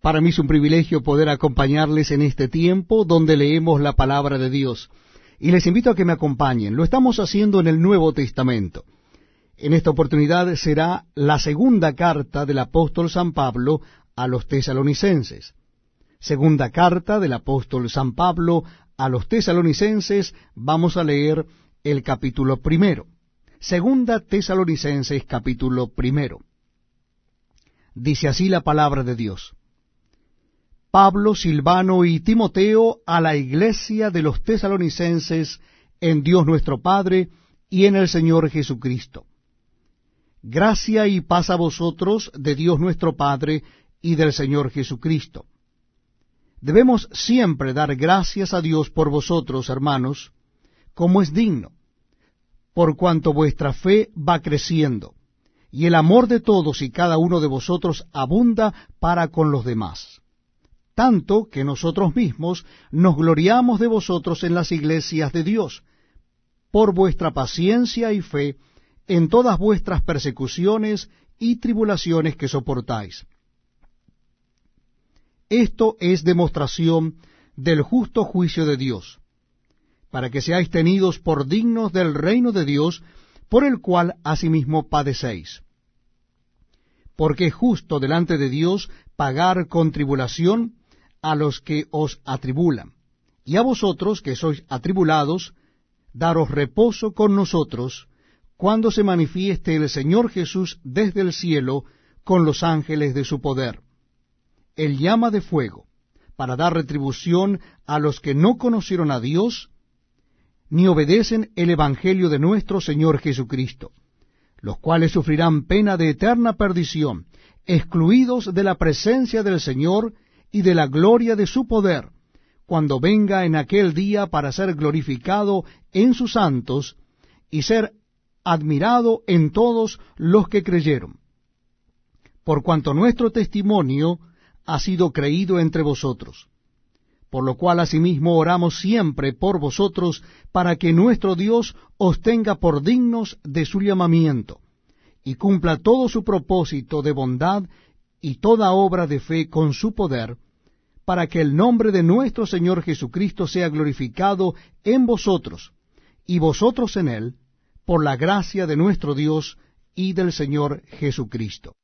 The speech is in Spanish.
Para mí es un privilegio poder acompañarles en este tiempo donde leemos la palabra de Dios. Y les invito a que me acompañen. Lo estamos haciendo en el Nuevo Testamento. En esta oportunidad será la segunda carta del apóstol San Pablo a los tesalonicenses. Segunda carta del apóstol San Pablo a los tesalonicenses, vamos a leer el capítulo primero. Segunda tesalonicenses capítulo primero. Dice así la palabra de Dios. Pablo, Silvano y Timoteo a la iglesia de los tesalonicenses en Dios nuestro Padre y en el Señor Jesucristo. Gracia y paz a vosotros de Dios nuestro Padre y del Señor Jesucristo. Debemos siempre dar gracias a Dios por vosotros, hermanos, como es digno, por cuanto vuestra fe va creciendo, y el amor de todos y cada uno de vosotros abunda para con los demás tanto que nosotros mismos nos gloriamos de vosotros en las iglesias de Dios, por vuestra paciencia y fe en todas vuestras persecuciones y tribulaciones que soportáis. Esto es demostración del justo juicio de Dios, para que seáis tenidos por dignos del reino de Dios, por el cual asimismo padecéis. Porque es justo delante de Dios pagar con tribulación a los que os atribulan, y a vosotros que sois atribulados, daros reposo con nosotros, cuando se manifieste el Señor Jesús desde el cielo con los ángeles de su poder. El llama de fuego, para dar retribución a los que no conocieron a Dios, ni obedecen el Evangelio de nuestro Señor Jesucristo, los cuales sufrirán pena de eterna perdición, excluidos de la presencia del Señor y de la gloria de su poder, cuando venga en aquel día para ser glorificado en sus santos y ser admirado en todos los que creyeron. Por cuanto nuestro testimonio ha sido creído entre vosotros, por lo cual asimismo oramos siempre por vosotros para que nuestro Dios os tenga por dignos de su llamamiento, y cumpla todo su propósito de bondad y toda obra de fe con su poder, para que el nombre de nuestro Señor Jesucristo sea glorificado en vosotros, y vosotros en él, por la gracia de nuestro Dios y del Señor Jesucristo.